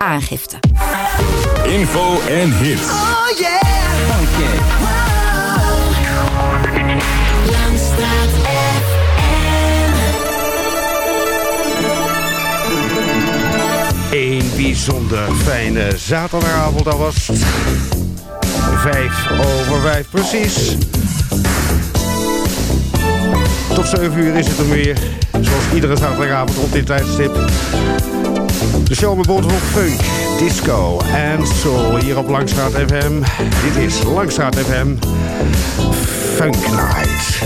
aangifte. Info en hits. Oh yeah! Okay. Wow. Een bijzonder fijne zaterdagavond, dat was. Vijf over vijf, precies. Tot zeven uur is het er weer. Zoals iedere zaterdagavond op dit tijdstip. De show met boord van funk, disco en soul hier op Langstraat FM. Dit is Langstraat FM Funk Night.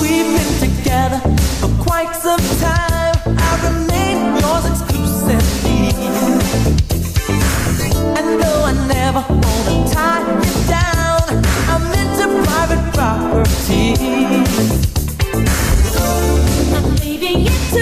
We've been together for quite some time. I remain yours exclusively. I know I never wanna tie down. I'm into private property. Baby, it's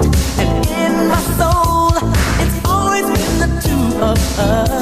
ah, ah.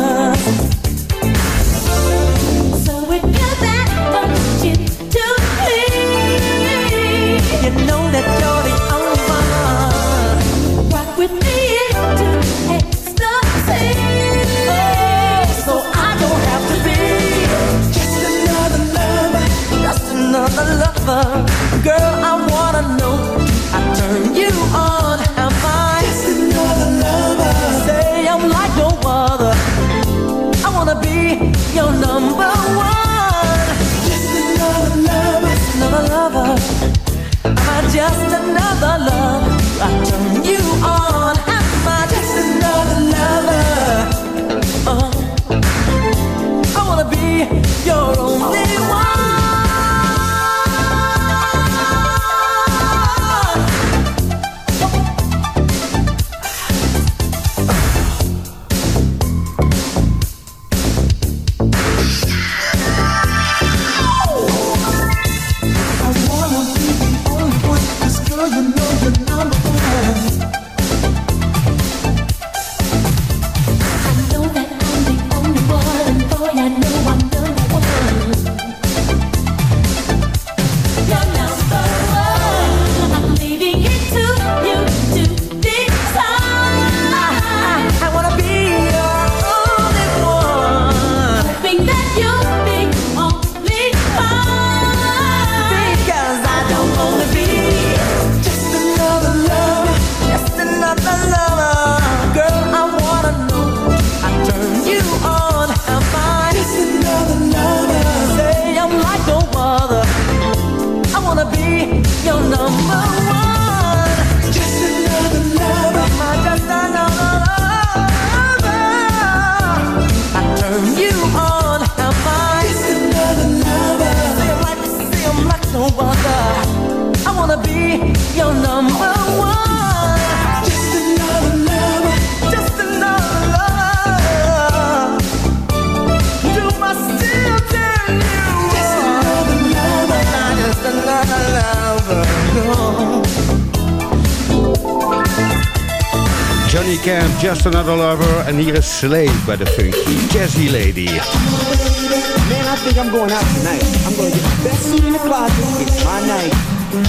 Camp, Just Another Lover. En hier is Slave by the Funky Jazzy Lady. Man, I think I'm going out tonight. I'm going to get the best suit in the closet. It's my night.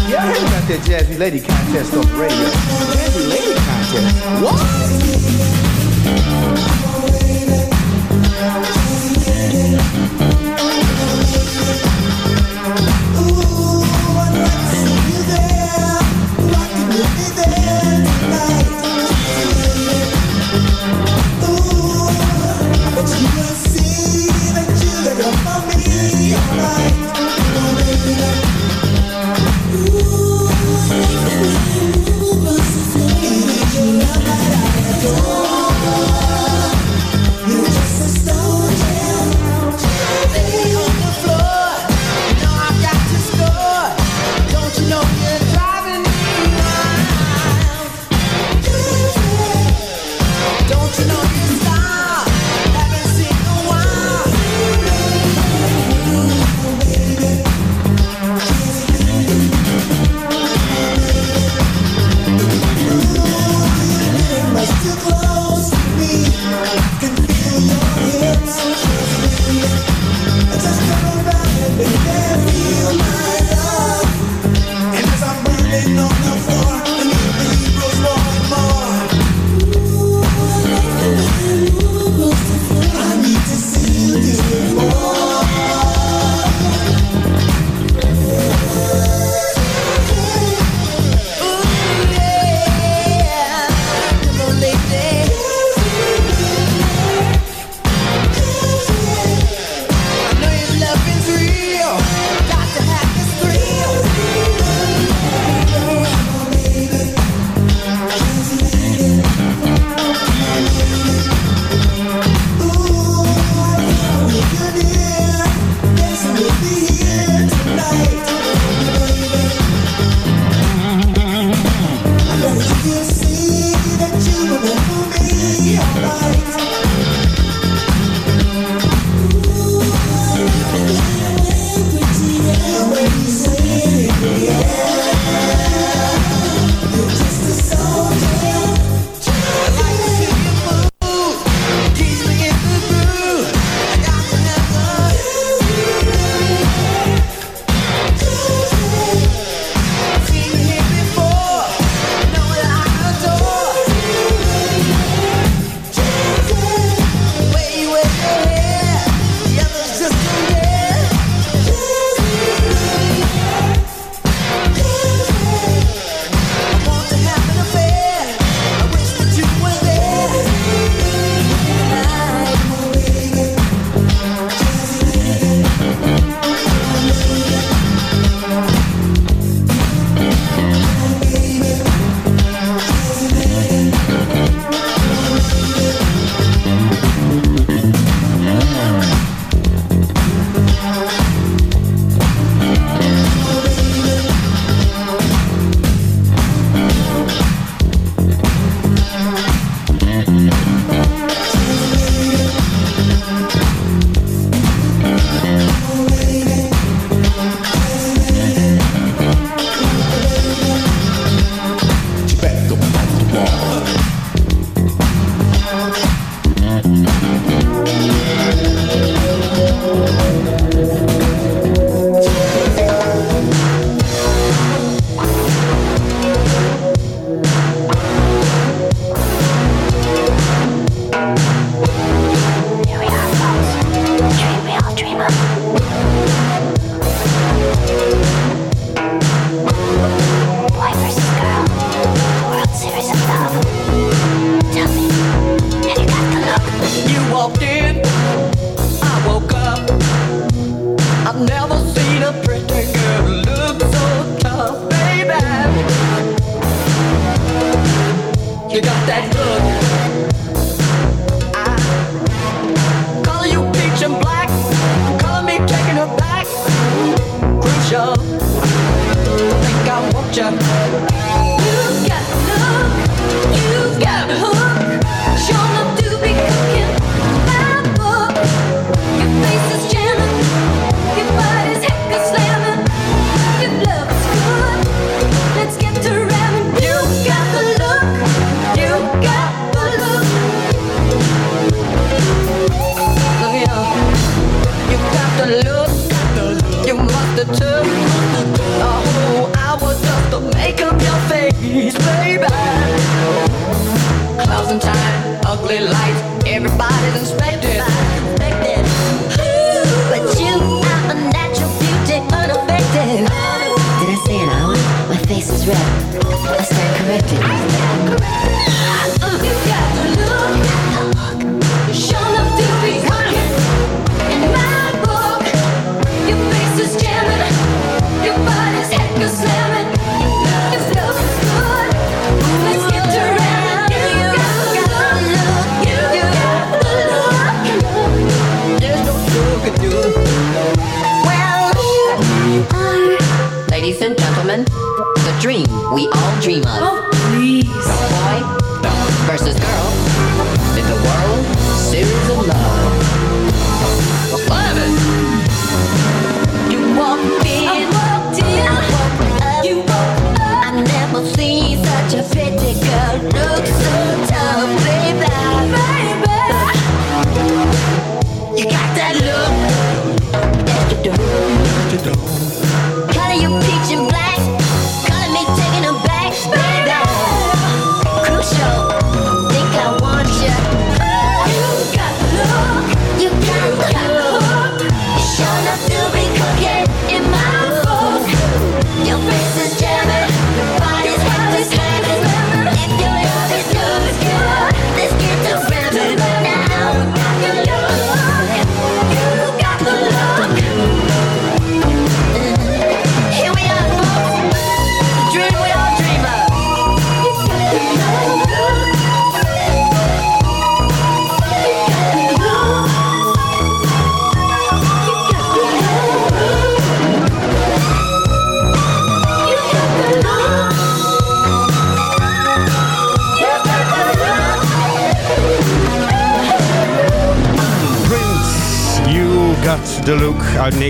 Yeah, I heard about that Jazzy Lady contest on the radio. Jazzy Lady contest? What?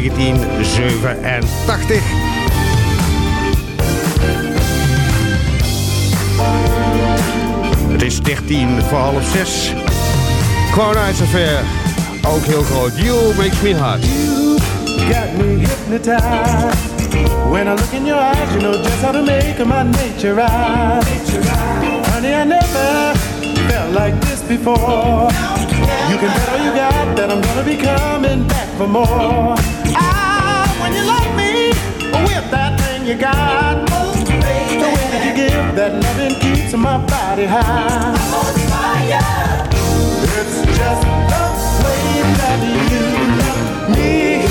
1987. Het is 13 voor half 6. Crown Ice Affair, ook heel groot. You Makes Me Hot. got me hypnotized. When I look in your eyes, you know just how to make my nature rise. Honey, I never felt like this before. You can bet all you got that I'm gonna be coming back for more. Ah, when you love me with that thing you got, the way that you give that loving keeps my body high. It's just the way that you love me.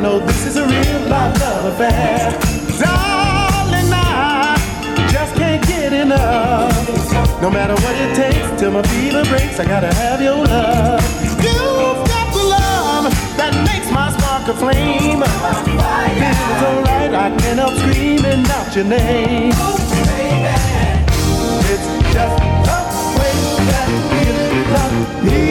Know this is a real life love affair. Darling, I just can't get enough. No matter what it takes till my fever breaks, I gotta have your love. You've got the love that makes my spark a flame. Feels alright, I can't help screaming out your name. It's just the way that you love me.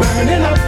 Burning up.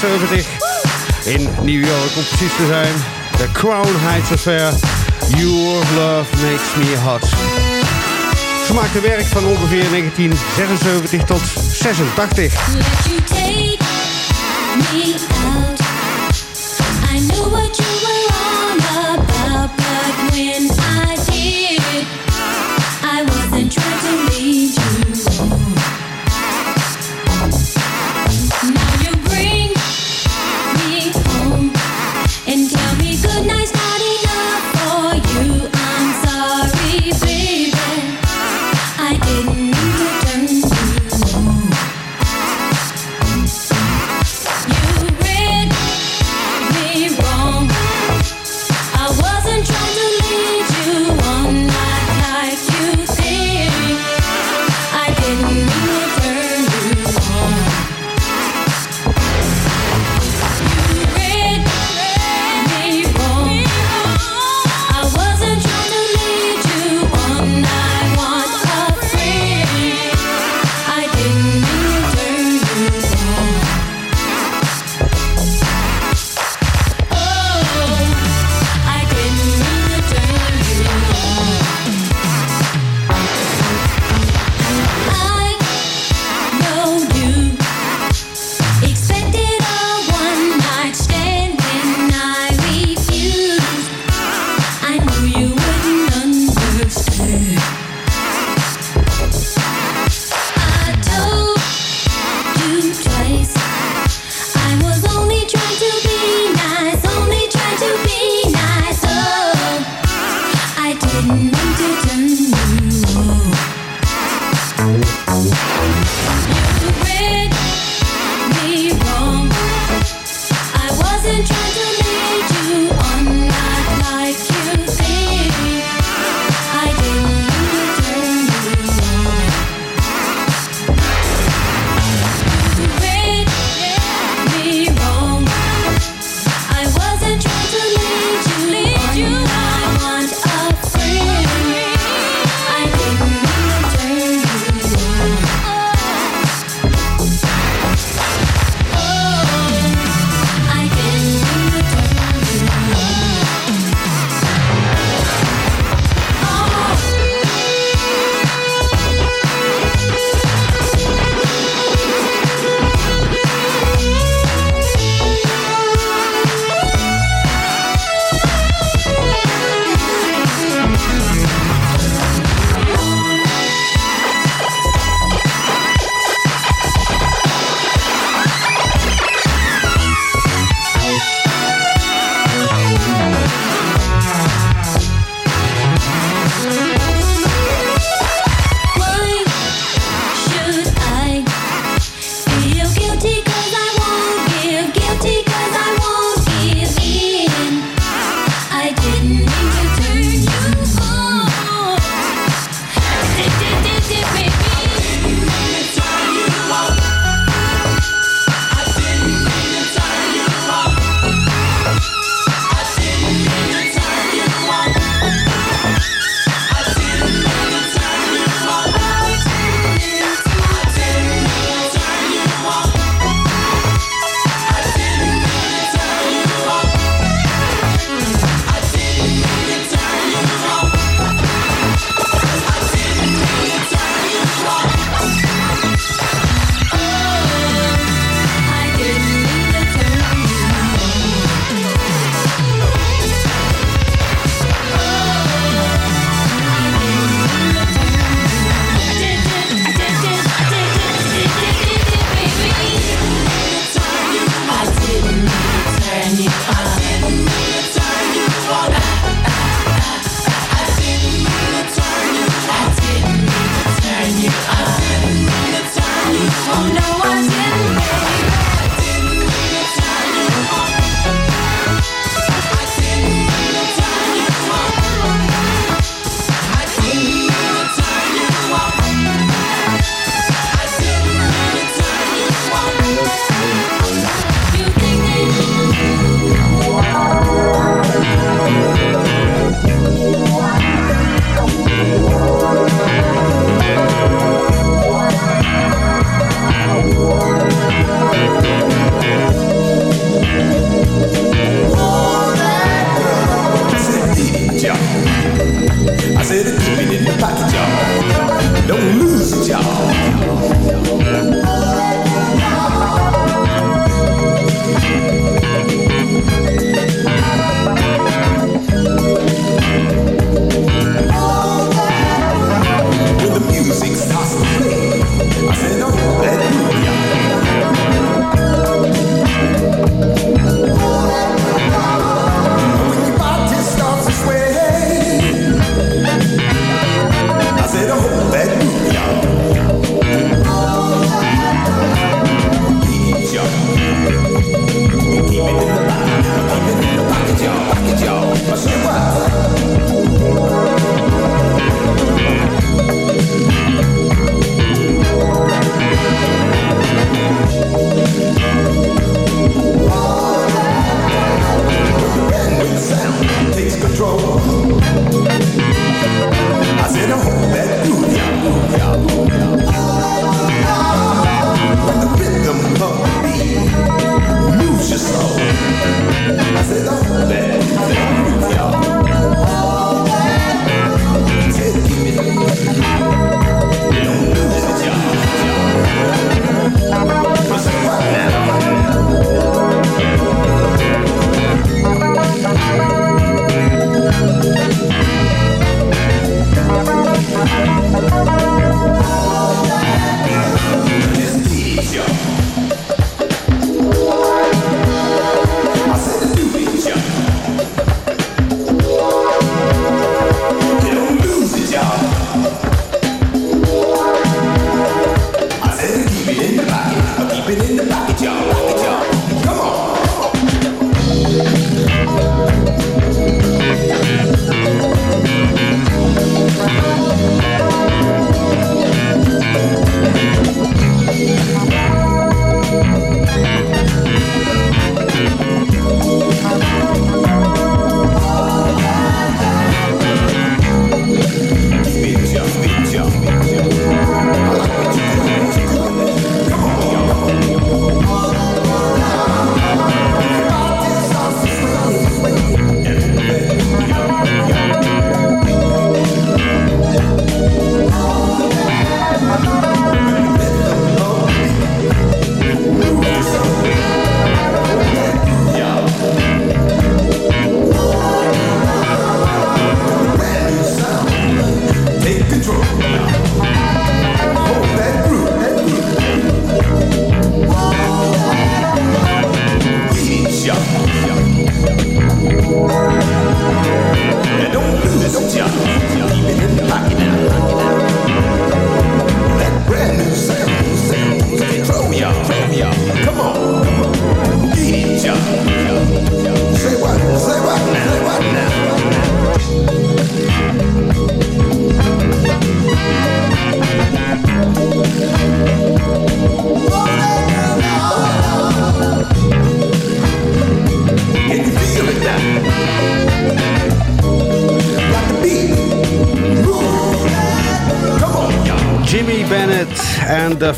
70 in New York om precies te zijn. The Crown Heights Affair. Your love makes me hot. Ze maakte werk van ongeveer 1976 tot 86.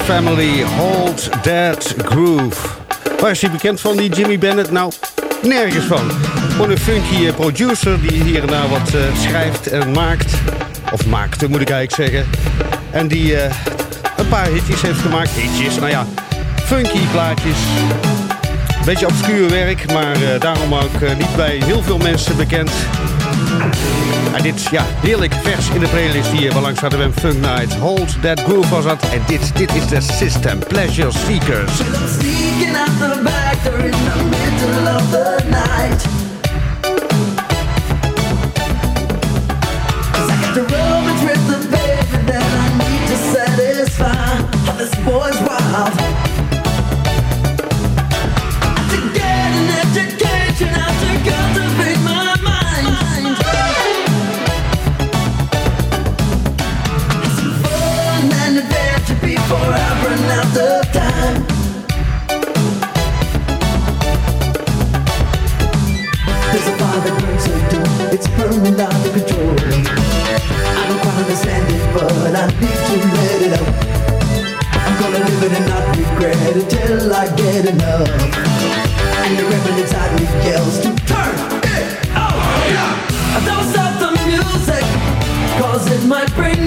Family Hold That Groove. Waar is hij bekend van, die Jimmy Bennett? Nou, nergens van. Gewoon een funky eh, producer die hier en daar wat eh, schrijft en maakt. Of maakte, moet ik eigenlijk zeggen. En die eh, een paar hitjes heeft gemaakt. Hitjes, nou ja, funky plaatjes. Beetje obscuur werk, maar daarom ook niet bij heel veel mensen bekend. En dit, ja, heerlijk vers in de playlist hier bij langs hadden we Funk Night. Hold That Groove was dat. En dit, dit is de System Pleasure Seekers. Sneaking out the back door in the middle of the night. 'Cause I got to romance with the baby that I need to satisfy. Oh, this boy's wild. It till I get enough. And the rebel inside me yells to turn it off. Don't stop the music, cause it might bring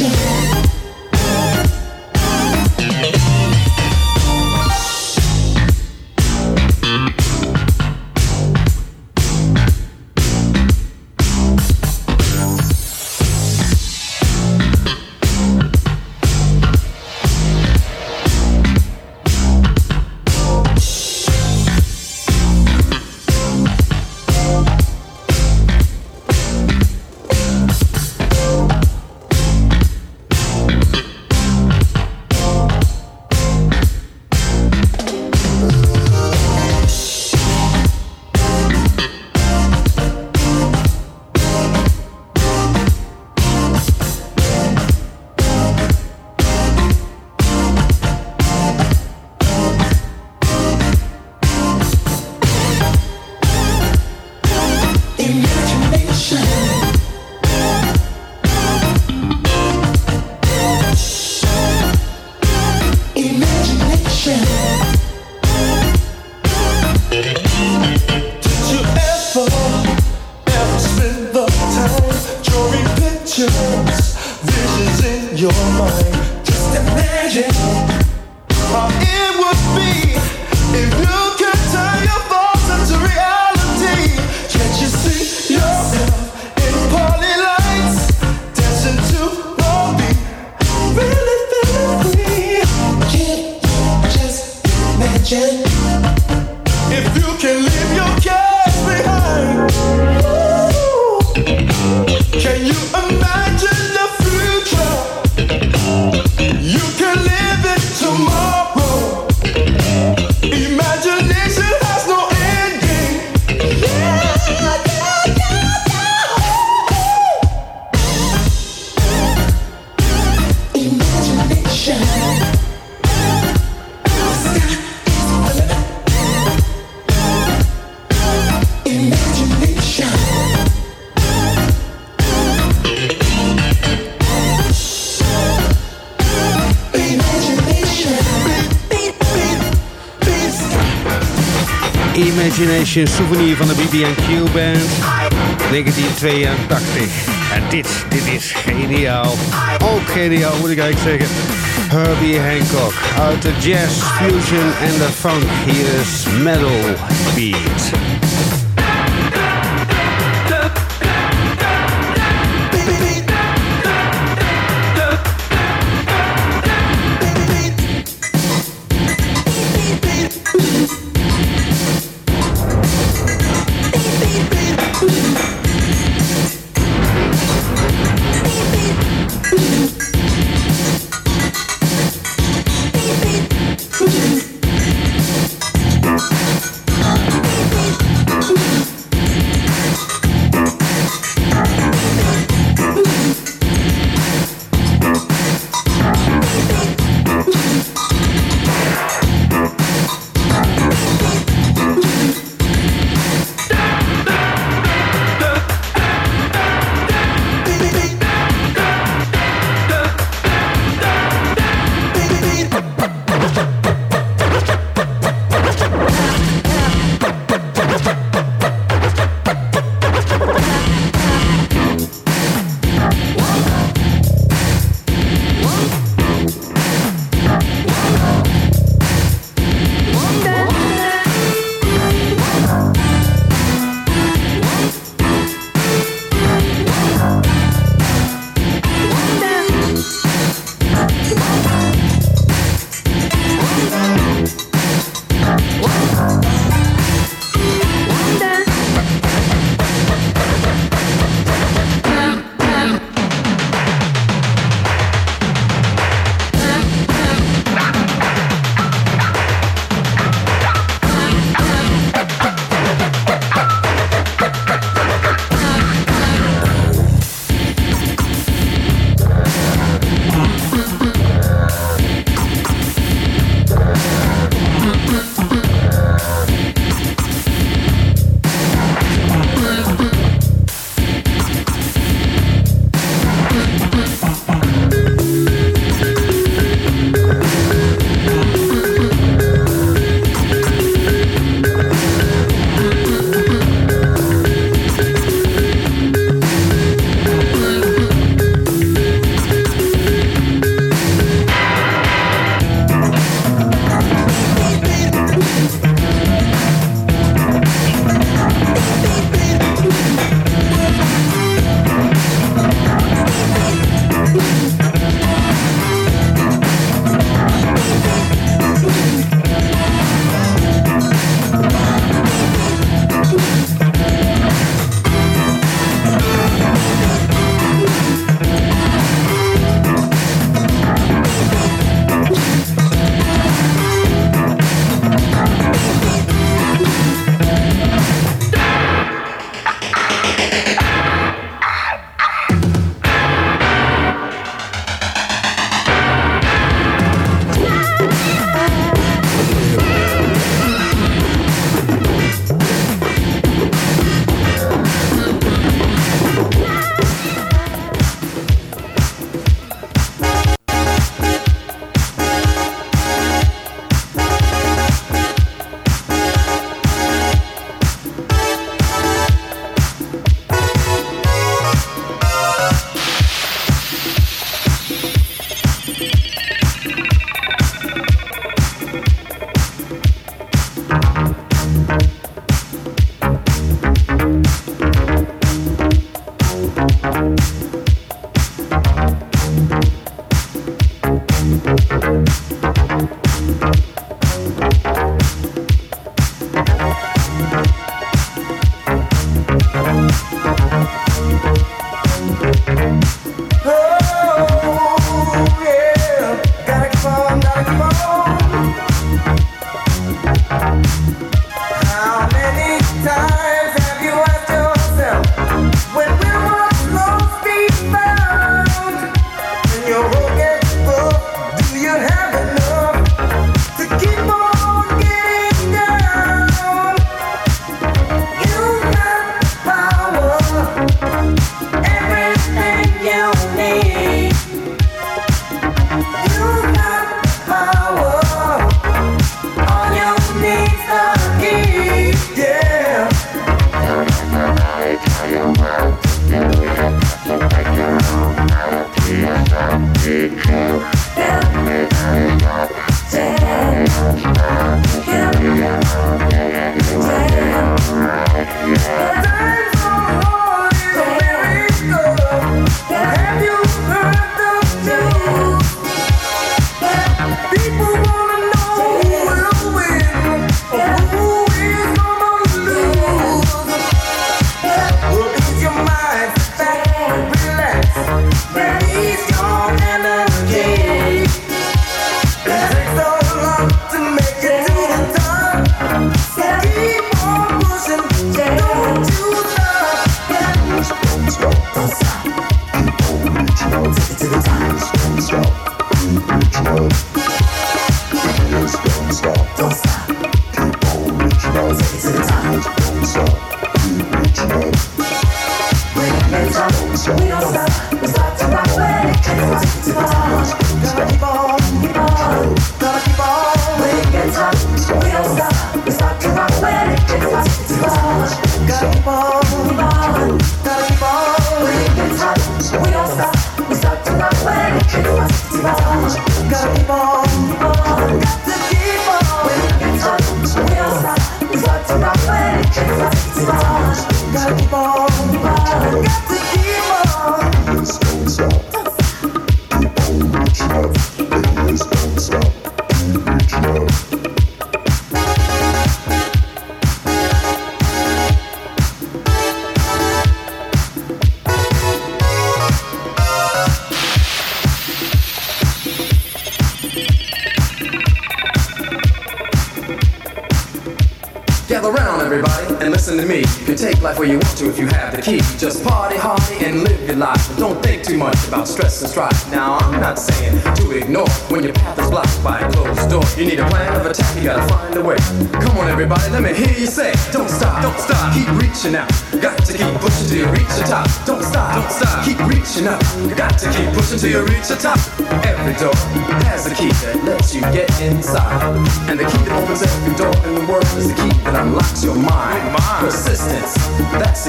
Yeah. BB&Q Band, 1982. En dit, dit is geniaal. Ook geniaal moet ik eigenlijk zeggen. Herbie Hancock uit de jazz, fusion en de funk. Hier is Metal Beat.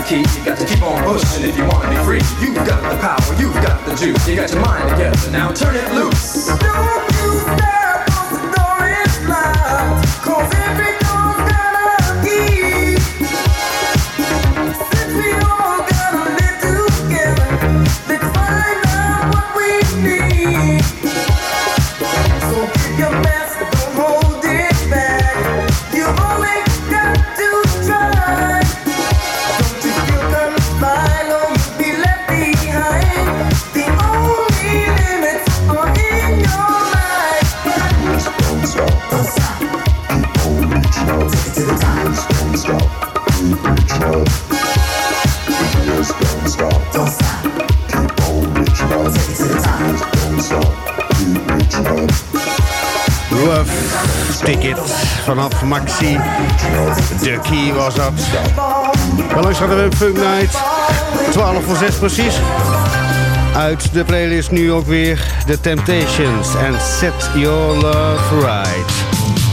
key. You got Hallo, schatten we Funk Night. 12 voor 6 precies. Uit de playlist nu ook weer The Temptations en Set Your Love Right.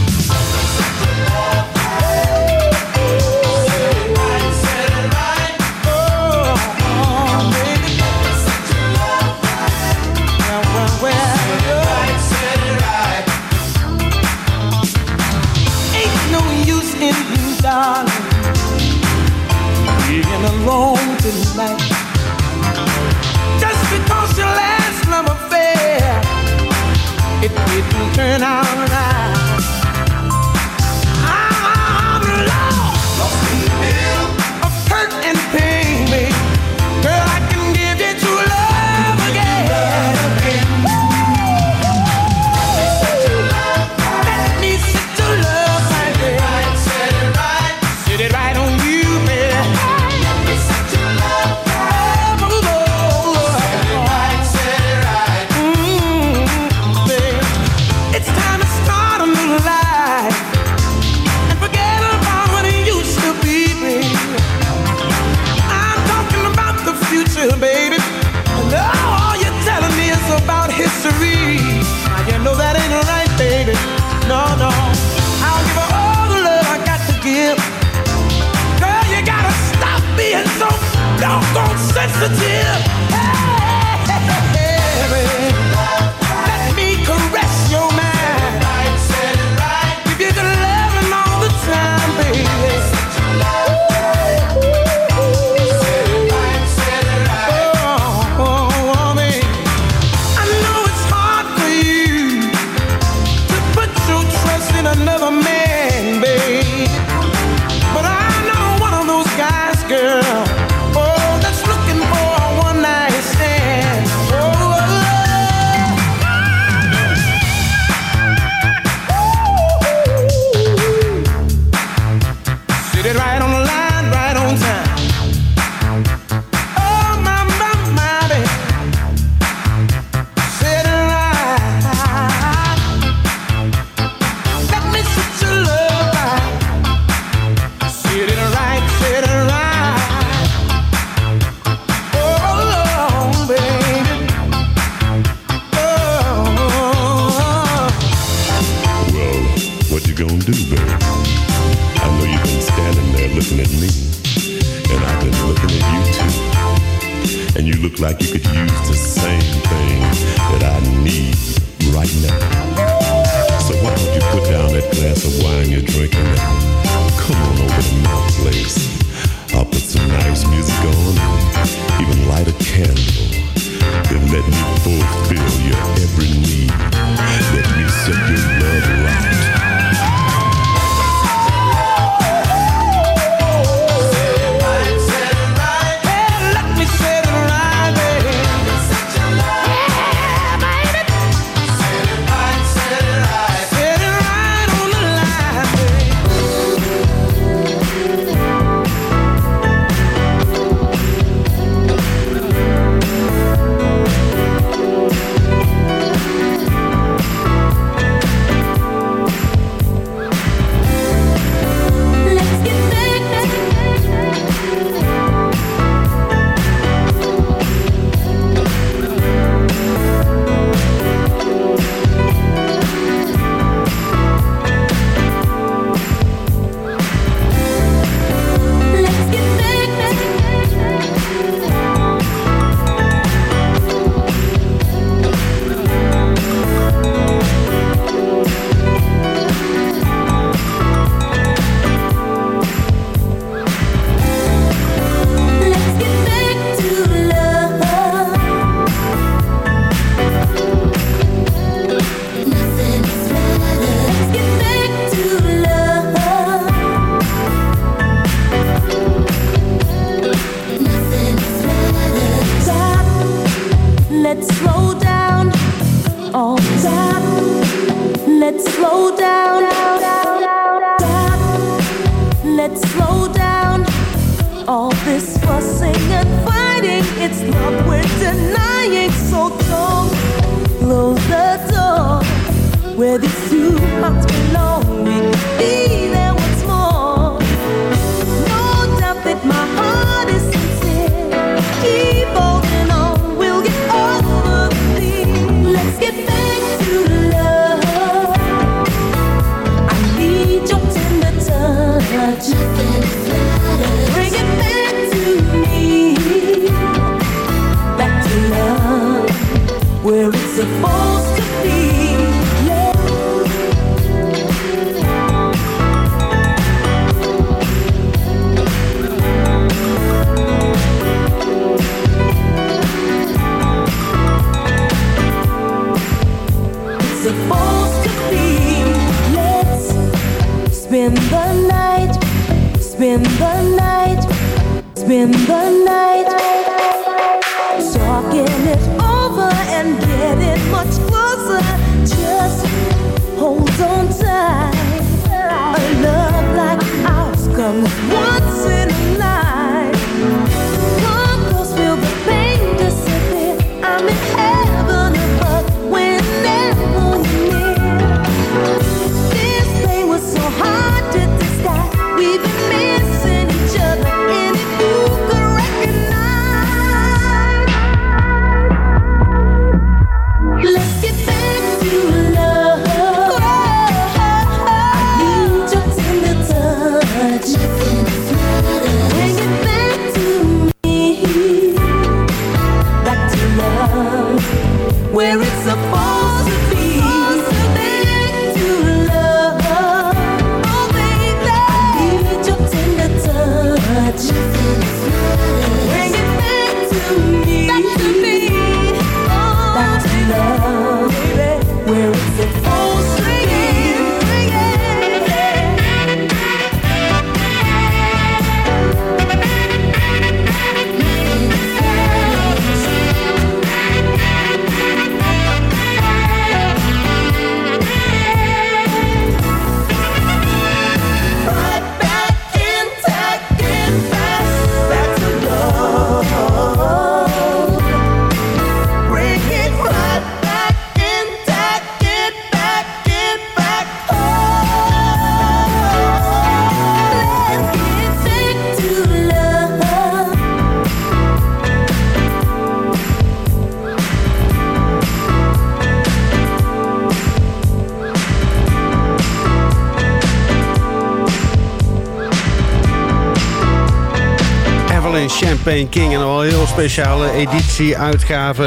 King. En al een heel speciale editie, uitgave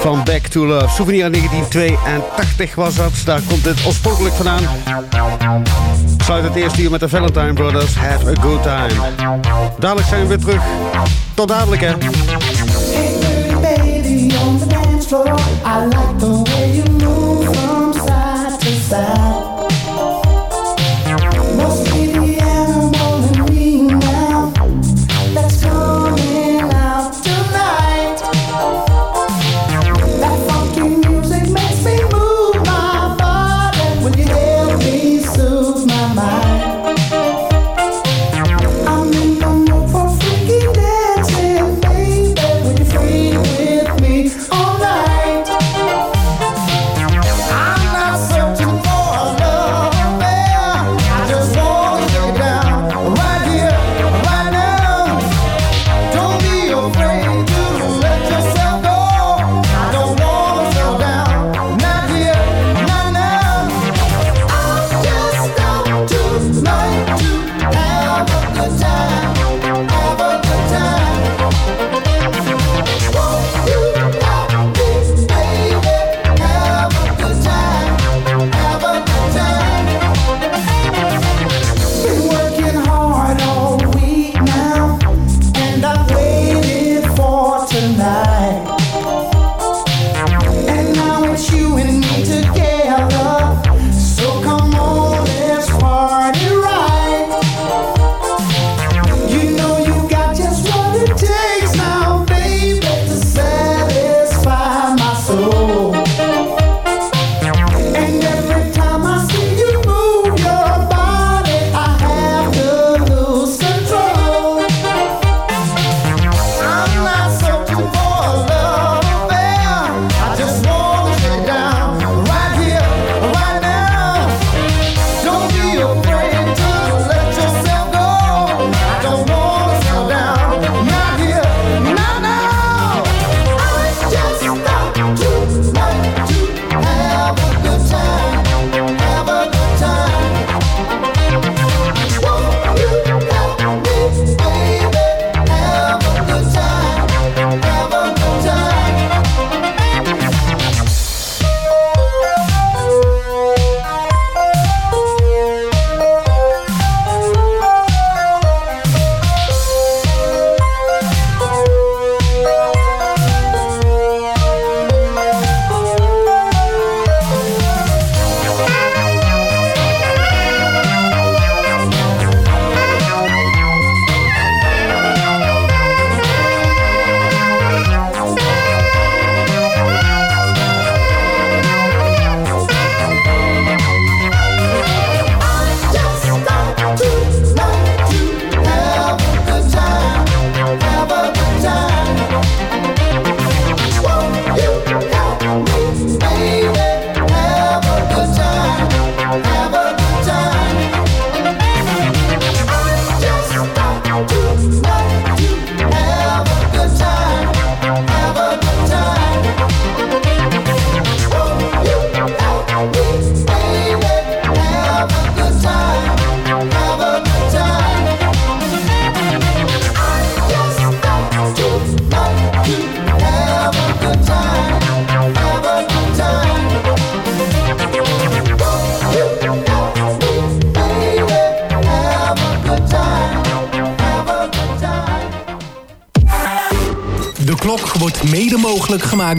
van Back to Love. Souvenir 1982 was dat. Daar komt dit oorspronkelijk vandaan. Sluit het eerste uur met de Valentine Brothers. Have a good time. Dadelijk zijn we weer terug. Tot dadelijk hè.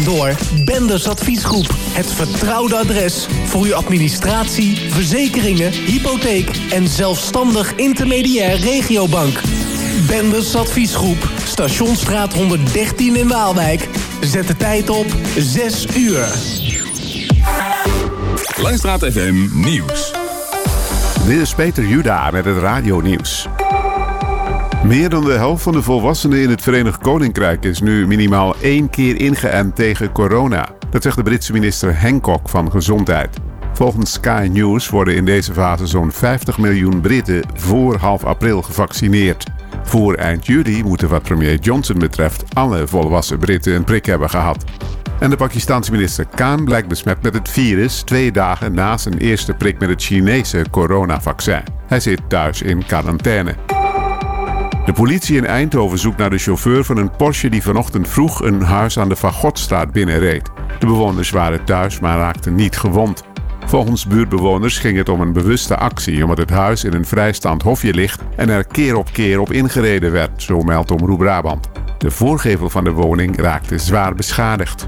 Door Benders Adviesgroep. Het vertrouwde adres voor uw administratie, verzekeringen, hypotheek en zelfstandig intermediair regiobank. Benders Adviesgroep, Stationsstraat 113 in Waalwijk. Zet de tijd op 6 uur. Langstraat FM Nieuws. Dit is Peter Juda met het Radio Nieuws. Meer dan de helft van de volwassenen in het Verenigd Koninkrijk is nu minimaal één keer ingeënt tegen corona. Dat zegt de Britse minister Hancock van Gezondheid. Volgens Sky News worden in deze fase zo'n 50 miljoen Britten voor half april gevaccineerd. Voor eind juli moeten wat premier Johnson betreft alle volwassen Britten een prik hebben gehad. En de Pakistanse minister Khan blijkt besmet met het virus twee dagen na zijn eerste prik met het Chinese coronavaccin. Hij zit thuis in quarantaine. De politie in Eindhoven zoekt naar de chauffeur van een Porsche die vanochtend vroeg een huis aan de Fagotstraat binnenreed. De bewoners waren thuis, maar raakten niet gewond. Volgens buurtbewoners ging het om een bewuste actie, omdat het huis in een vrijstaand hofje ligt en er keer op keer op ingereden werd, zo meldt Omroep Brabant. De voorgevel van de woning raakte zwaar beschadigd.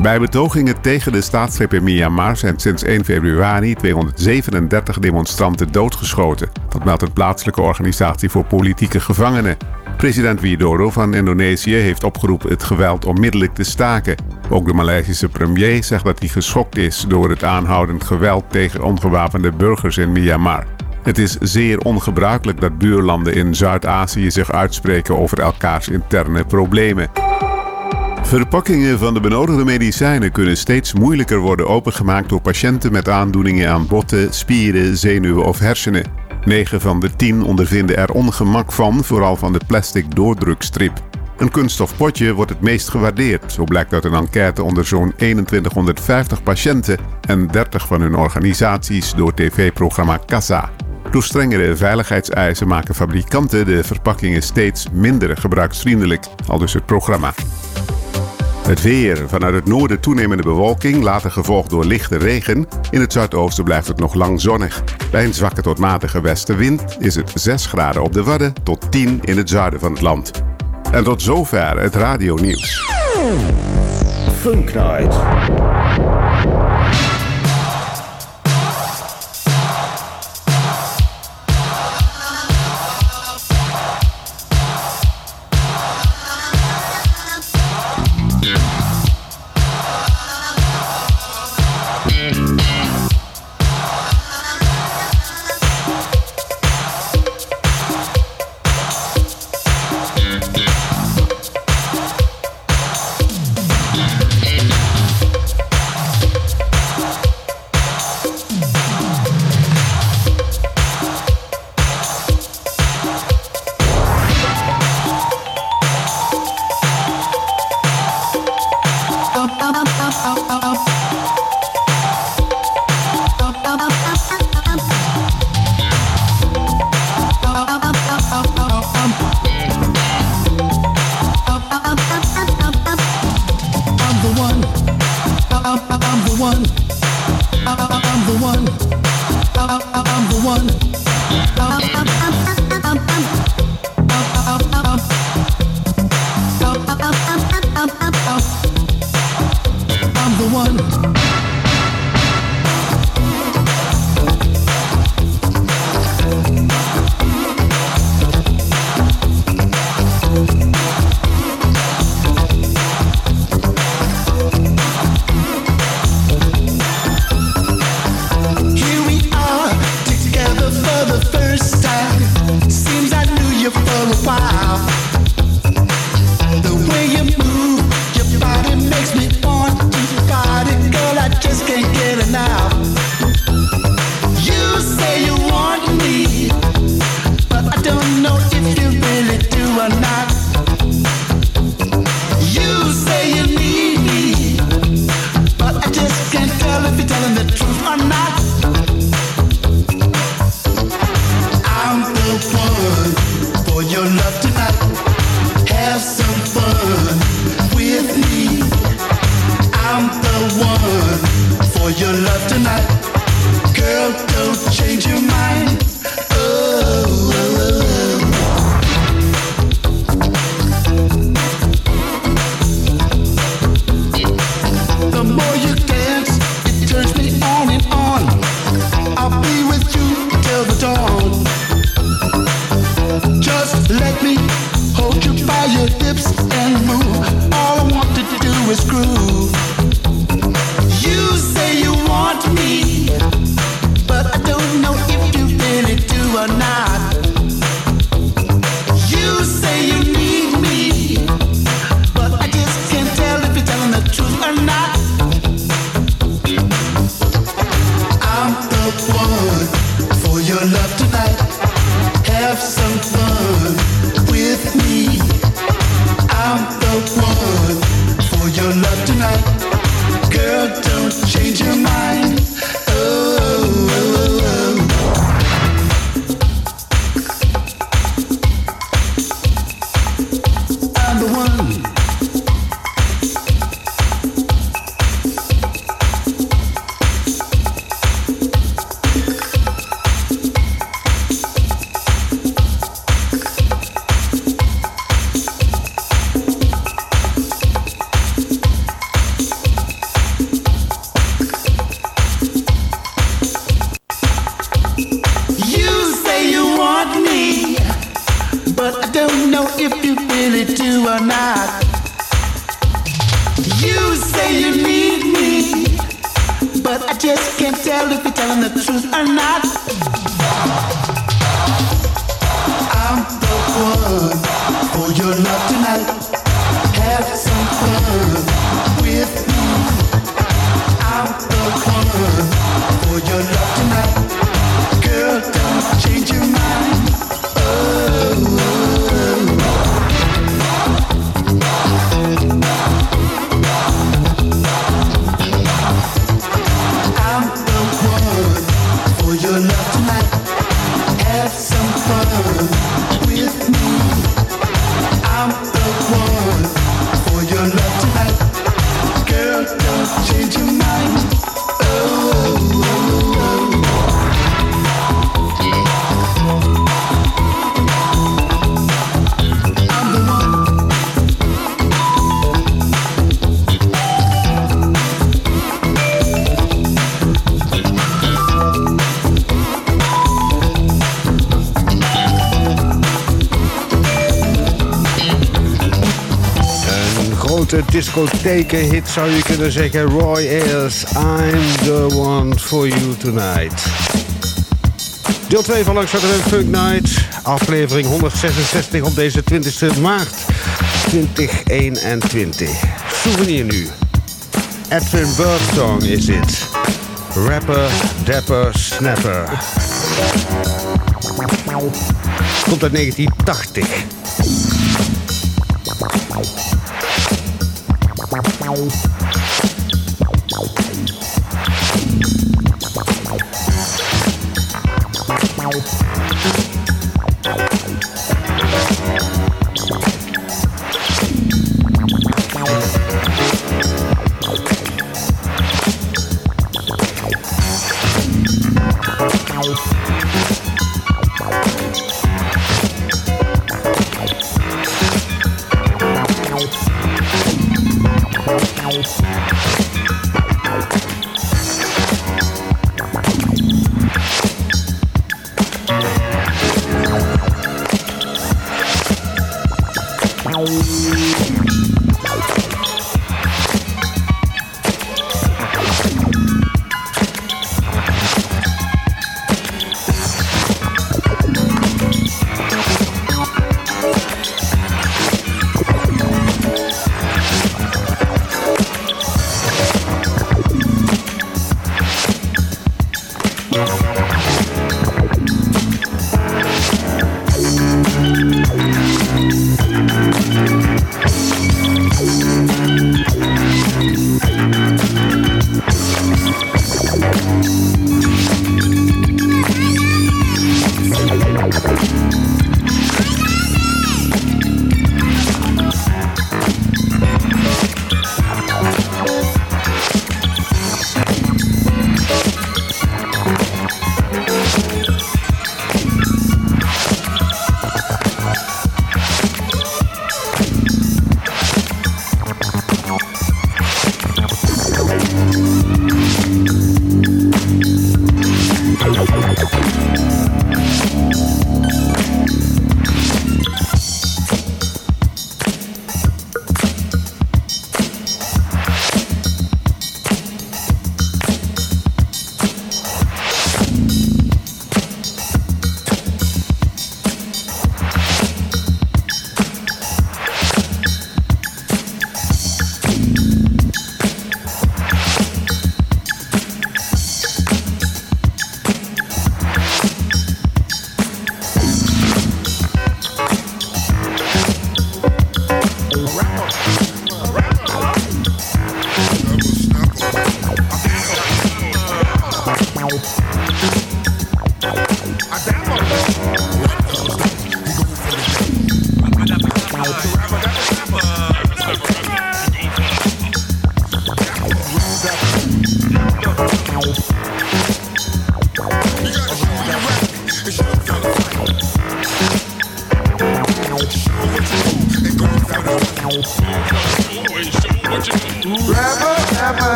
Bij betogingen tegen de staatsgreep in Myanmar zijn sinds 1 februari 237 demonstranten doodgeschoten. Dat meldt een plaatselijke organisatie voor politieke gevangenen. President Widodo van Indonesië heeft opgeroepen het geweld onmiddellijk te staken. Ook de Maleisische premier zegt dat hij geschokt is door het aanhoudend geweld tegen ongewapende burgers in Myanmar. Het is zeer ongebruikelijk dat buurlanden in Zuid-Azië zich uitspreken over elkaars interne problemen. Verpakkingen van de benodigde medicijnen kunnen steeds moeilijker worden opengemaakt door patiënten met aandoeningen aan botten, spieren, zenuwen of hersenen. 9 van de 10 ondervinden er ongemak van, vooral van de plastic doordrukstrip. Een kunststof potje wordt het meest gewaardeerd, zo blijkt uit een enquête onder zo'n 2150 patiënten en 30 van hun organisaties door tv-programma Kassa. Door strengere veiligheidseisen maken fabrikanten de verpakkingen steeds minder gebruiksvriendelijk, al dus het programma. Het weer. Vanuit het noorden toenemende bewolking, later gevolgd door lichte regen. In het zuidoosten blijft het nog lang zonnig. Bij een zwakke tot matige westenwind is het 6 graden op de Wadden tot 10 in het zuiden van het land. En tot zover het radionieuws. Funk if you really do or not. You say you need me, but I just can't tell if you're telling the truth or not. I'm the one for your love tonight. Have some fun with me. I'm the one for your love grote discothekenhit zou je kunnen zeggen. Roy Ayers, I'm the one for you tonight. Deel 2 van Langs Funk Night. Aflevering 166 op deze 20 maart 2021. Souvenir nu. Edwin Birdsong is it. Rapper, dapper, snapper. Komt uit 1980. house.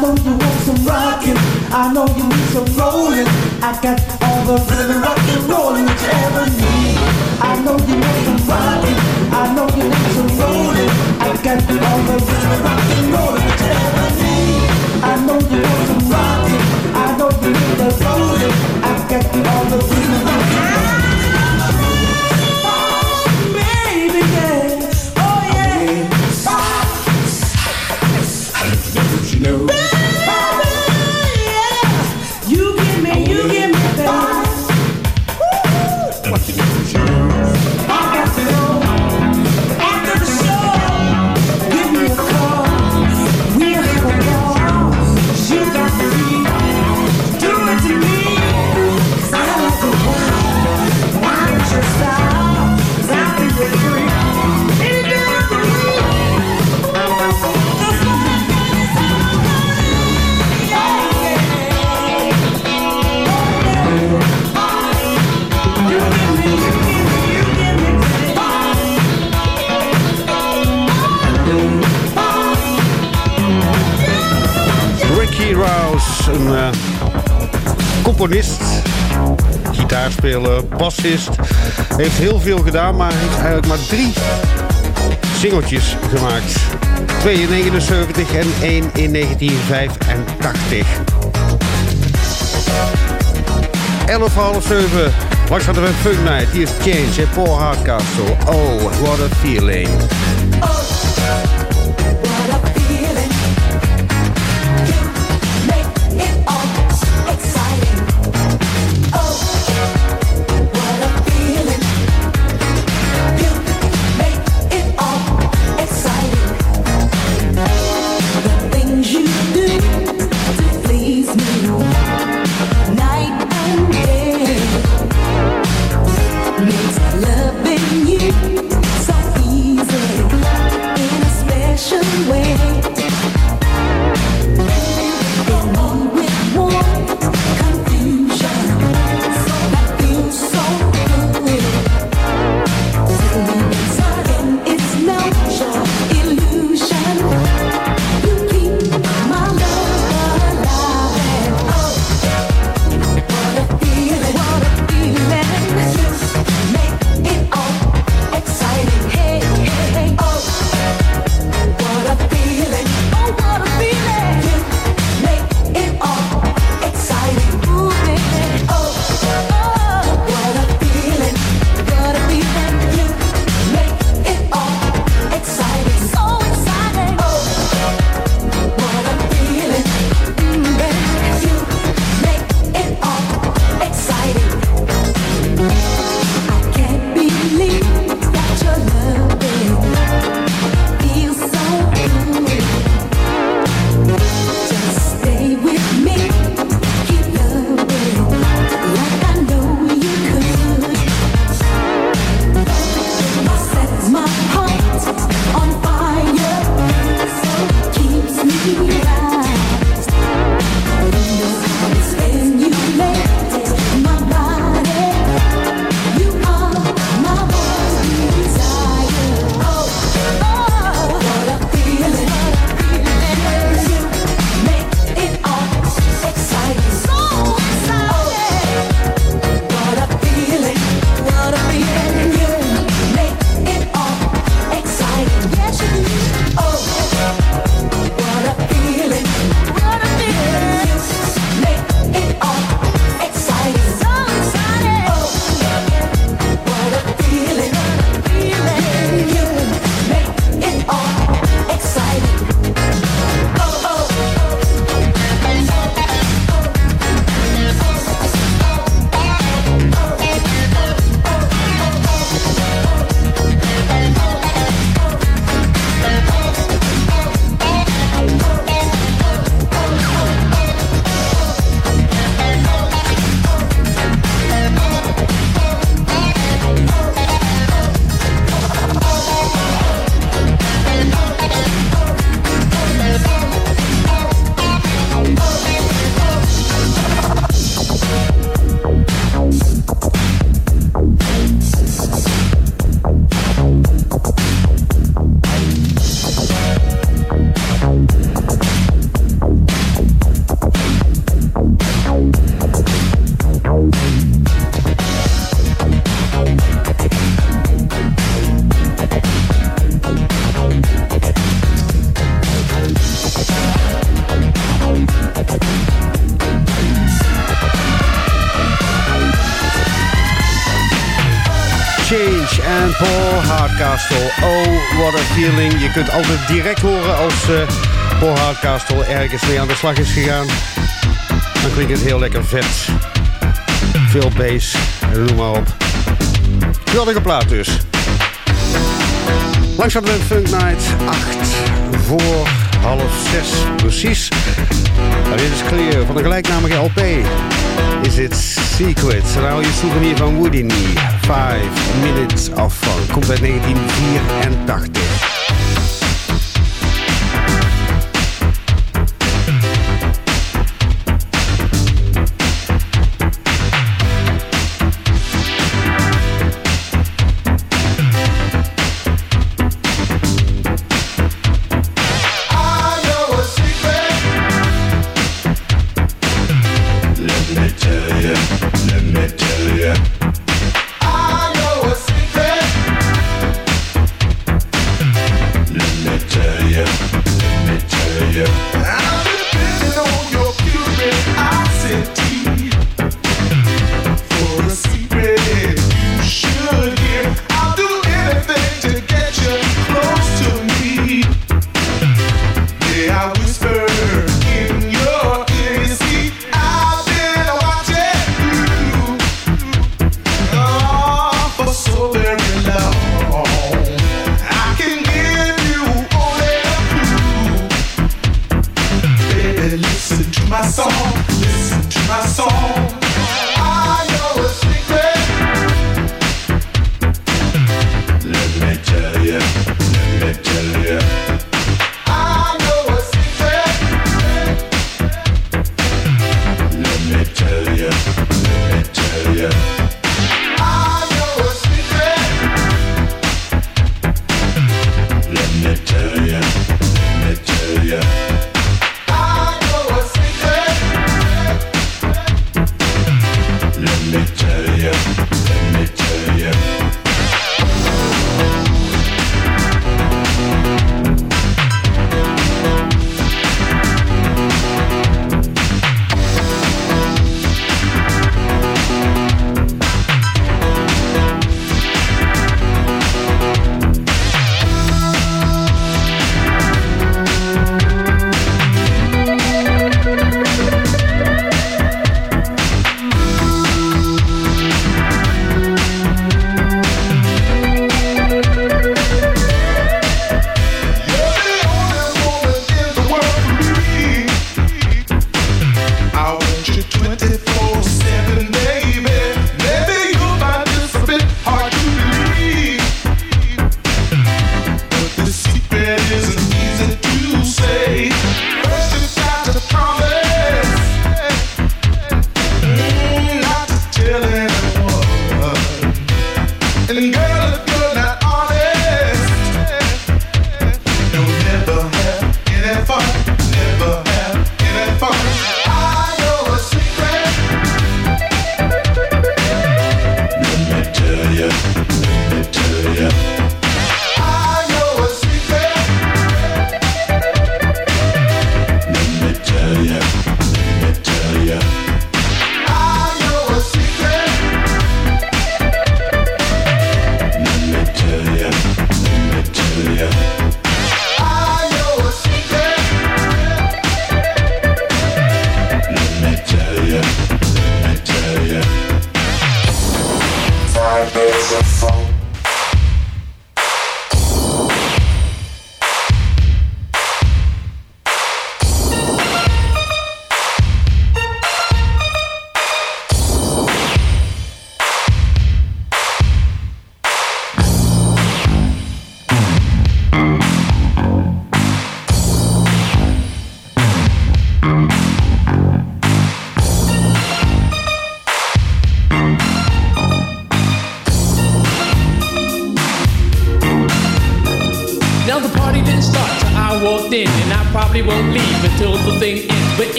Know you want some rockin'. I know you need some rollin'. I got all the rhythm and rock and rollin' that you ever need. I know you want some rockin'. I know you need some rollin'. I got all the rhythm and rock and rollin' that you ever need. I know you want componist, gitaarspeler, bassist. Heeft heel veel gedaan, maar heeft eigenlijk maar drie singeltjes gemaakt. Twee in 79 en één in 1985. 11 half 7. Langs hadden we Funk Night. Hier is Change Paul Hardcastle. Oh, what a feeling. kunt altijd direct horen als eh, uh, Castle ergens mee aan de slag is gegaan. Dan klinkt het heel lekker vet. Veel bass, noem maar op. Geweldige plaat dus. Langs Advent Funk Night 8 voor half 6 precies. En dit is Clear van de gelijknamige LP. Is it secret? En nou je souvenir van Woody 5 Minutes of Fun. Komt uit 1984.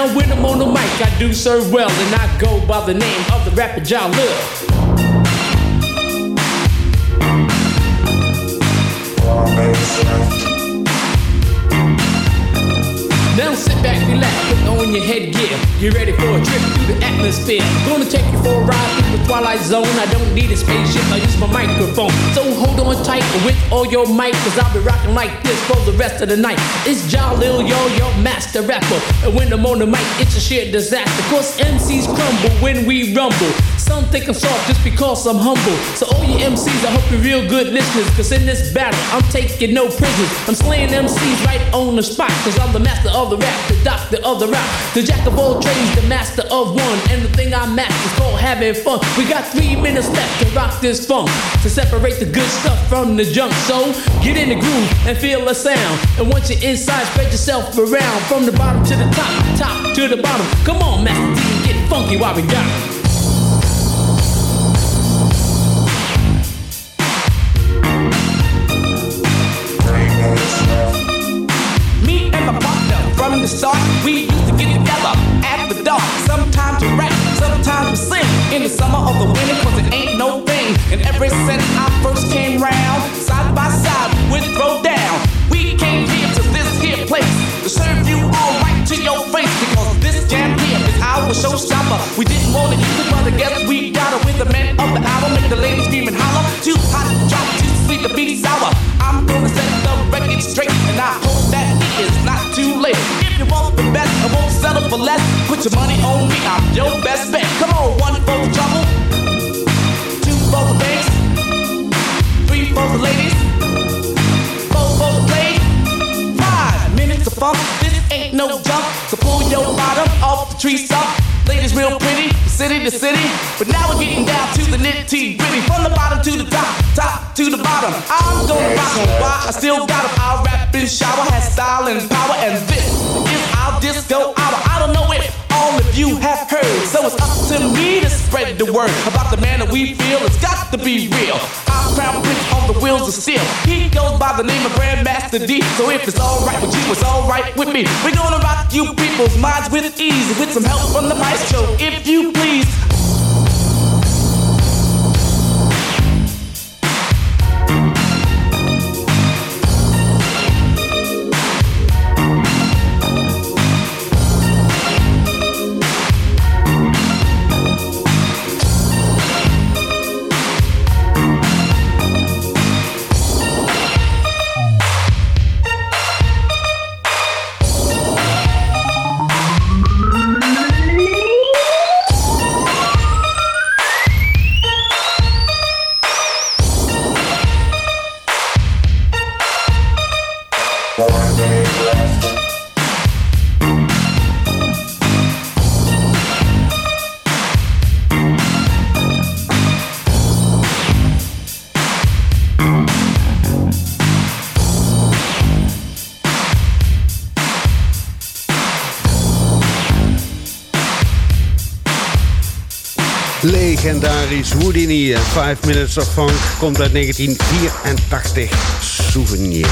When I'm on the mic, I do serve well, and I go by the name of the rapper Ja Love. Get ready for a trip through the atmosphere. Gonna take you for a ride through the twilight zone. I don't need a spaceship, I use my microphone. So hold on tight with all your mic, cause I'll be rocking like this for the rest of the night. It's Ja Lil Yo, your master rapper. And when I'm on the mic, it's a sheer disaster. Cause MCs crumble when we rumble. Some think I'm soft just because I'm humble. So all you MCs, I hope you're real good listeners. Cause in this battle, I'm taking no prisoners. I'm slaying MCs right on the spot. Cause I'm the master of the rap, the doctor of the rap. The jack of all trades, the master of one. And the thing I master is called having fun. We got three minutes left to rock this funk. To separate the good stuff from the junk. So get in the groove and feel the sound. And once you're inside, spread yourself around. From the bottom to the top, top to the bottom. Come on, Master get funky while we got it. Start, we used to get together at the dark. Sometimes we rap, sometimes we sing. In the summer or the winter, cause it ain't no thing. And ever since I first came round, side by side, we would throw down. We came here to this here place to serve you all showstopper. We didn't want it, but I guess we got it with the man of the hour. Make the ladies scream and holler. Too hot to drop, too sweet to be sour. I'm gonna set the record straight, and I hope that it is not too late. If you want the best, I won't settle for less. Put your money on me, I'm your best bet. Come on, one for the trouble, two for the bass, three for the ladies, four for the play. Five minutes of funk, this ain't no jump. So pull your bottom off the tree stump. Ladies real pretty, city to city. But now we're getting down to the nitty gritty. From the bottom to the top, top to the bottom. I'm gonna rock 'em. Why? I still got 'em. I'll rap and shower, has style and power. And this is our disco hour. I don't know if all of you have heard. So it's up to me to spread the word about the man that we feel. It's got to be real. Our crown prince on the wheels of steel. He goes by the name of Grandmaster D. So if it's alright with you, it's alright with me. We're gonna rock you people's minds with ease. With some help from the maestro, if you please. Legendarisch Houdini, 5 Minutes of Funk, komt uit 1984. Souvenir.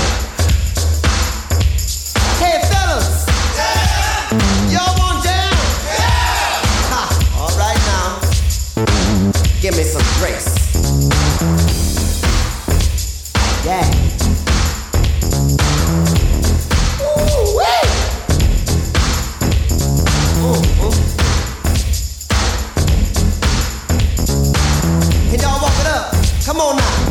Come on now.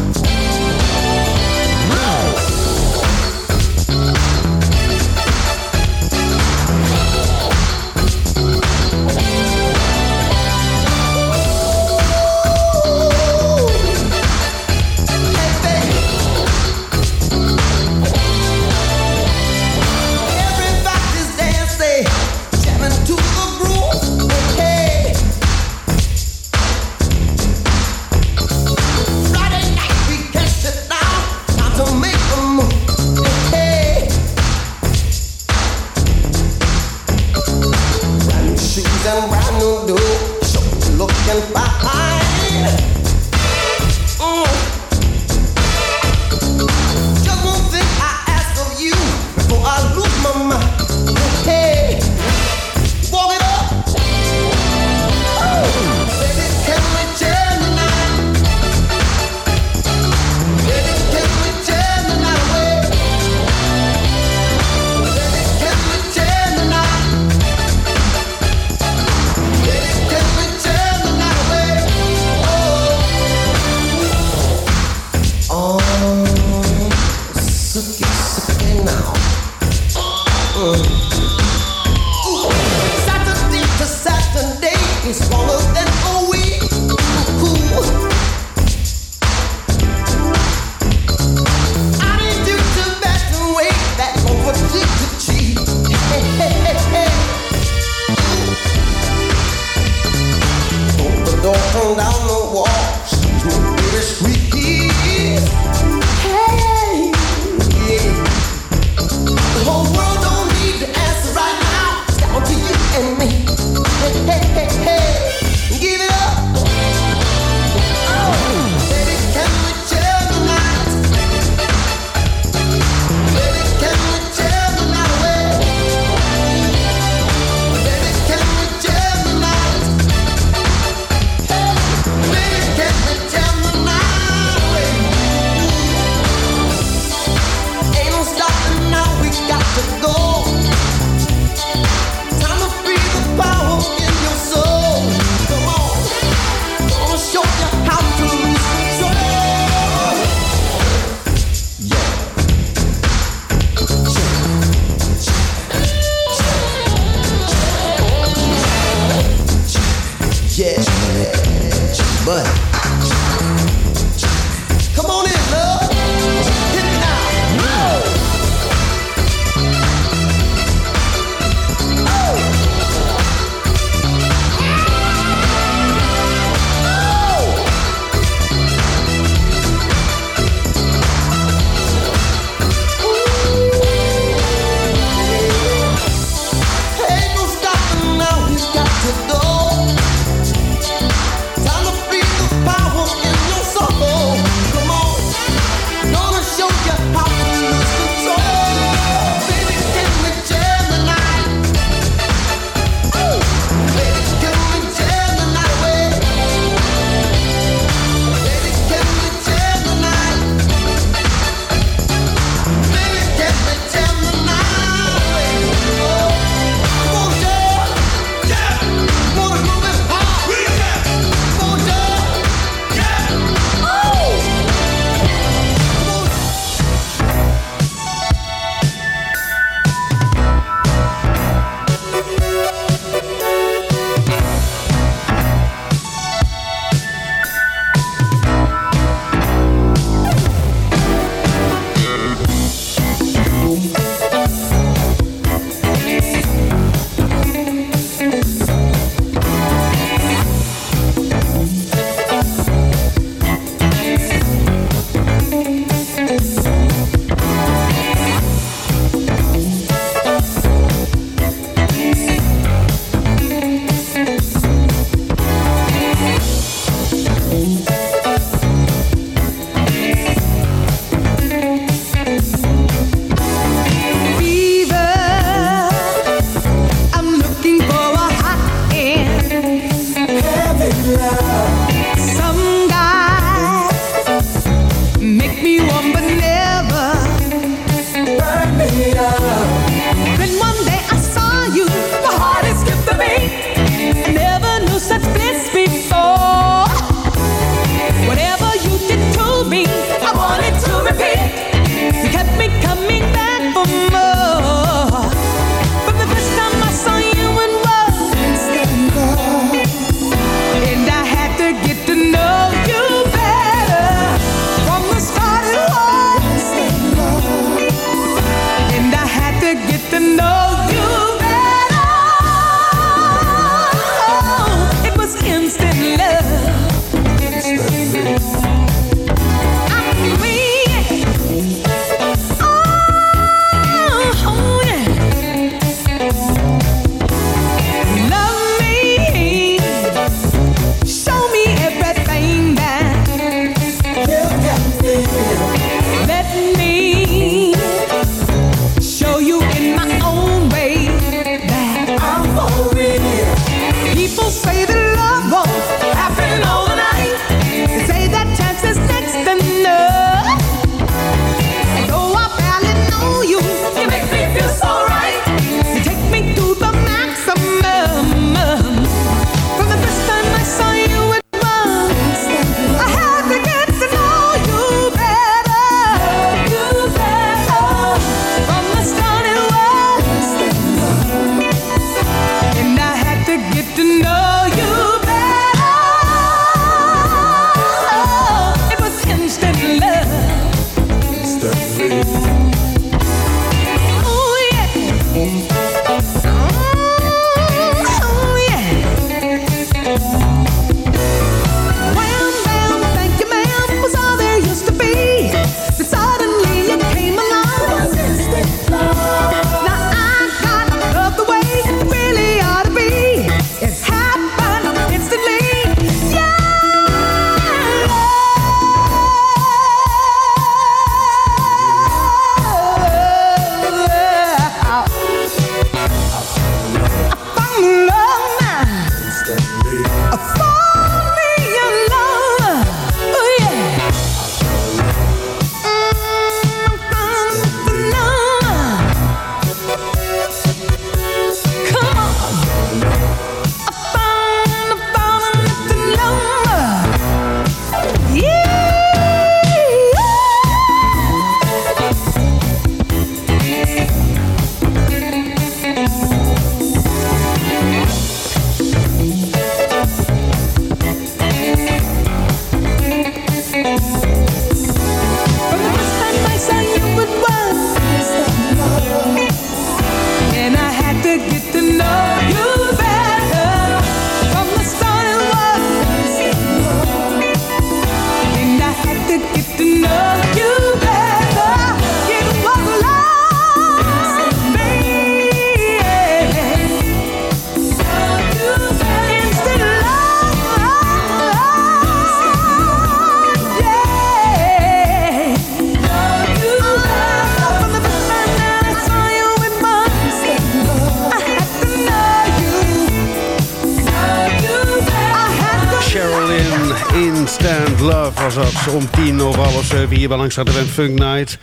Hier bij Langstraat FM Funk Night.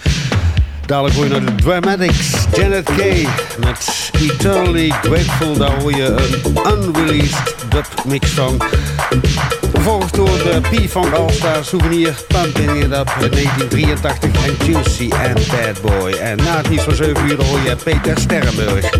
Dadelijk hoor je naar de Dramatics. Janet Kay met Eternally Grateful. Daar hoor je een unreleased dub mix van. Gevolgd door de P-Funk All-Star Souvenir Pumping It Up uit 1983 en Juicy and Bad Boy. En na het nieuws van 7 uur hoor je Peter Sterrenburg.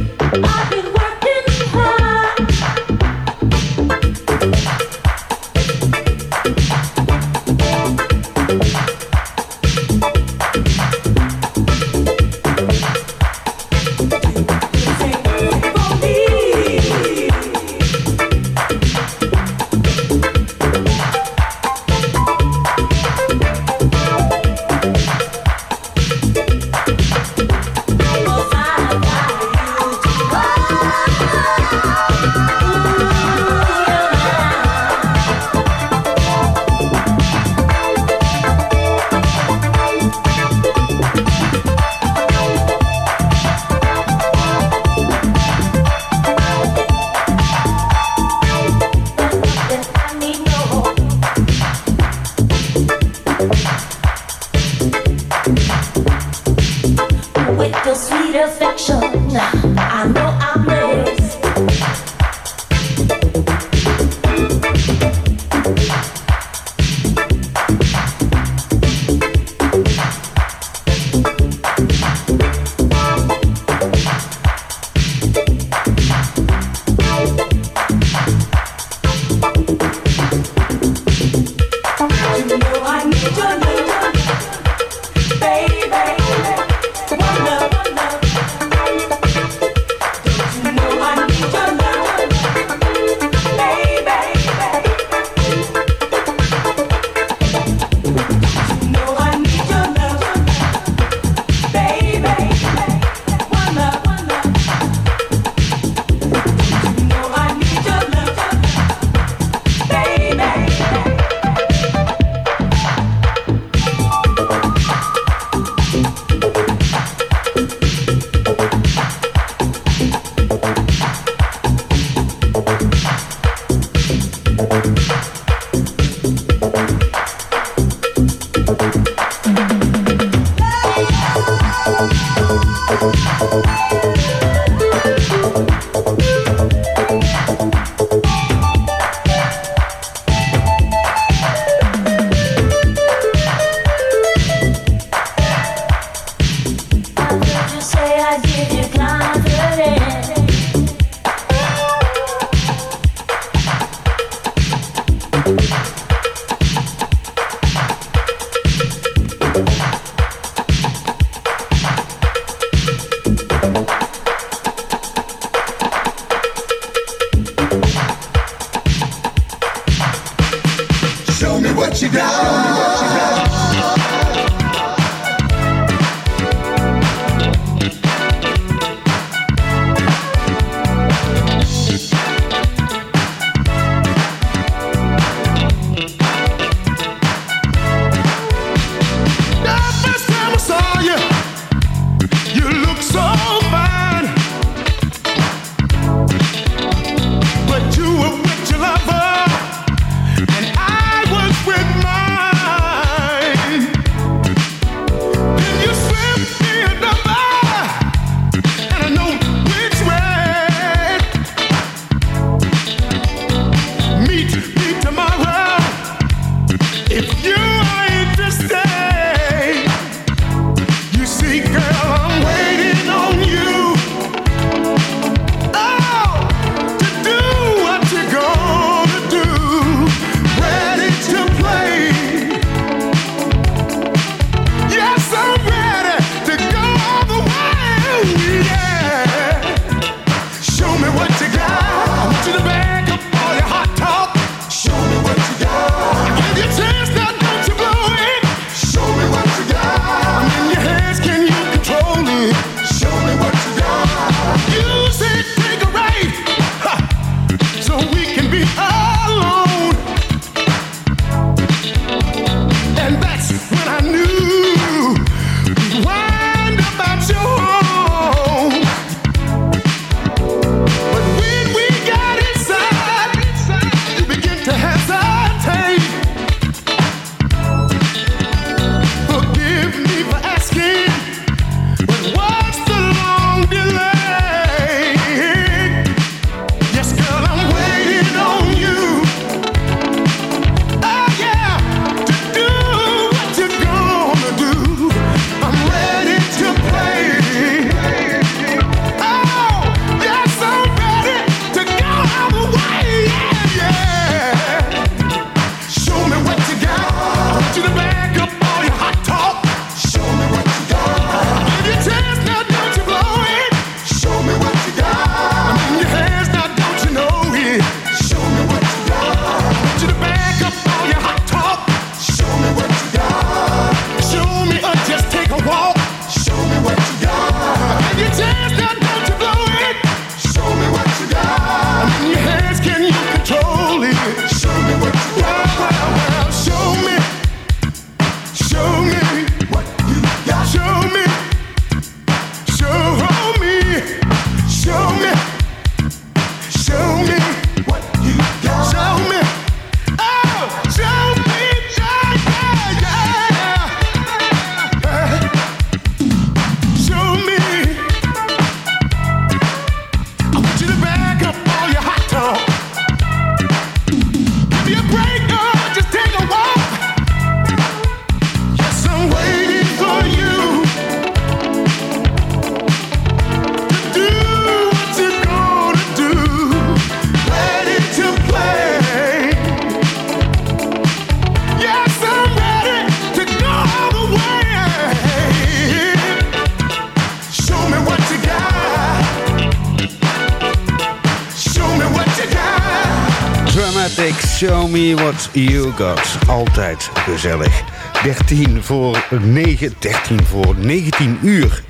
You Got. Altijd gezellig. 13 voor 9, 13 voor 19 uur.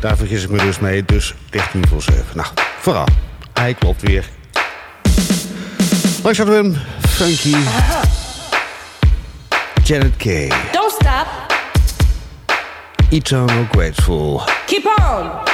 Daar vergis ik me dus mee, dus 13 voor 7. Nou, vooral. Hij klopt weer. Langs hadden hem. Funky. Janet K. Don't stop. Eternal Grateful. Keep on.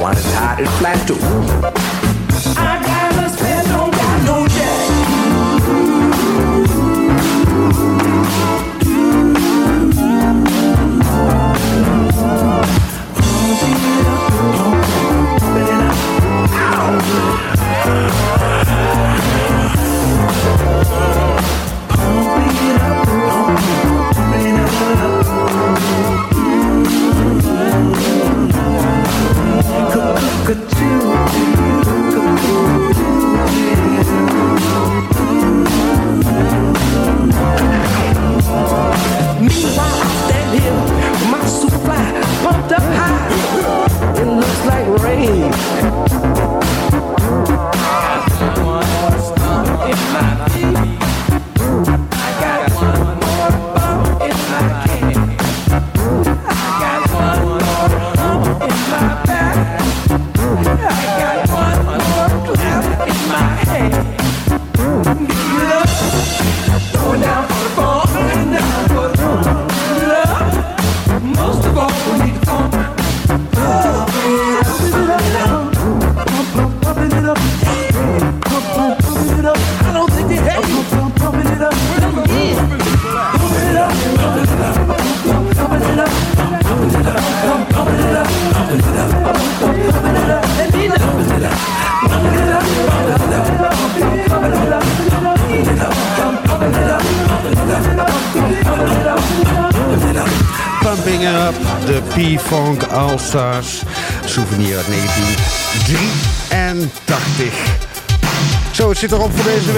one is hot and flat too.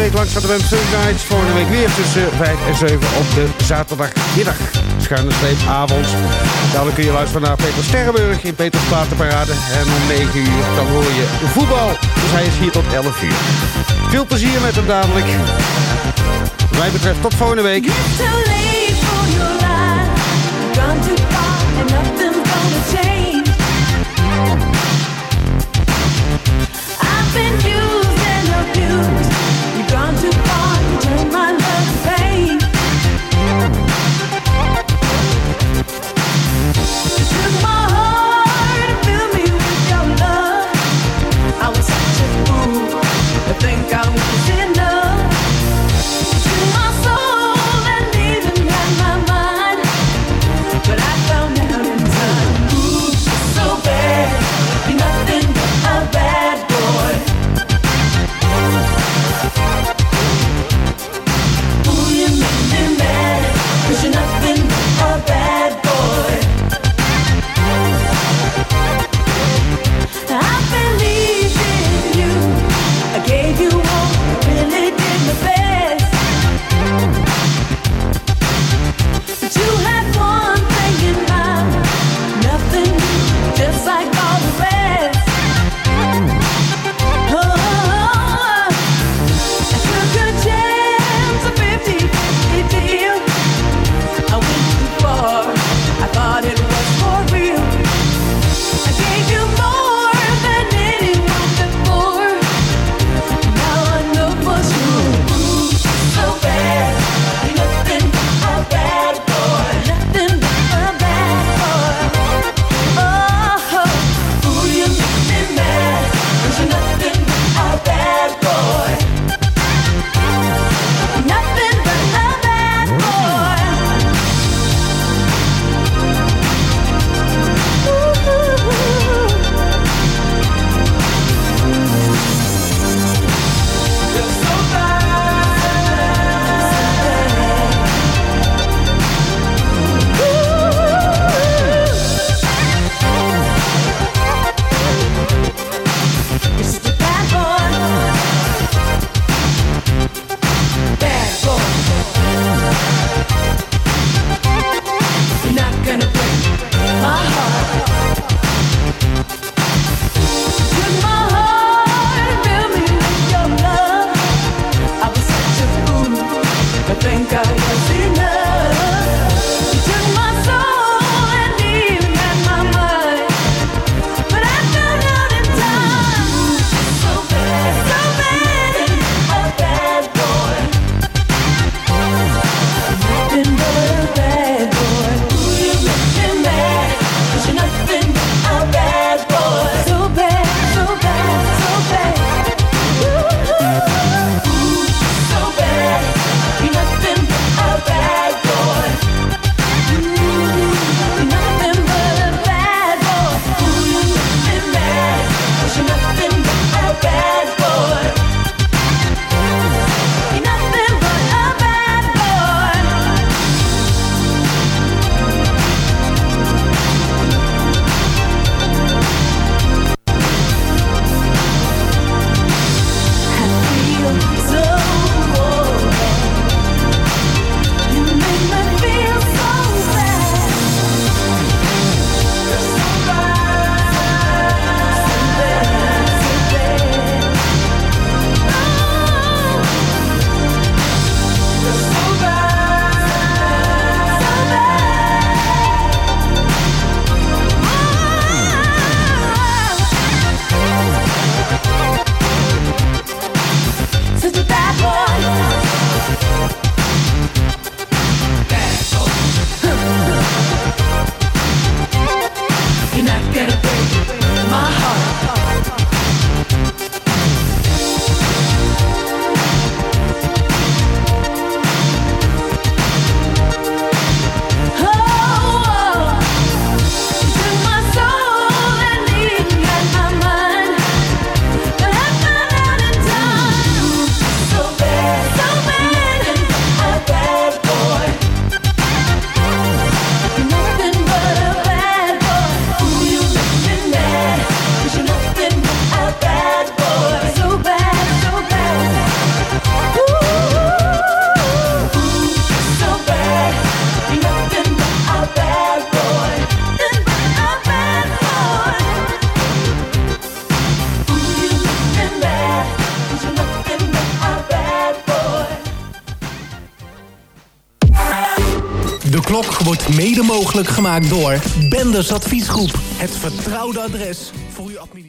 week langs gaat de Wem Nights. Volgende week weer tussen 5 en 7 op de zaterdagmiddag. Schuine streep avond. Dan kun je luisteren naar Peter Sterrenburg in Peters Platenparade. En om 9 uur dan hoor je voetbal. Dus hij is hier tot 11 uur. Veel plezier met hem dadelijk. Wat mij betreft tot volgende week. Mede mogelijk gemaakt door Benders Adviesgroep. Het vertrouwde adres voor uw administratie.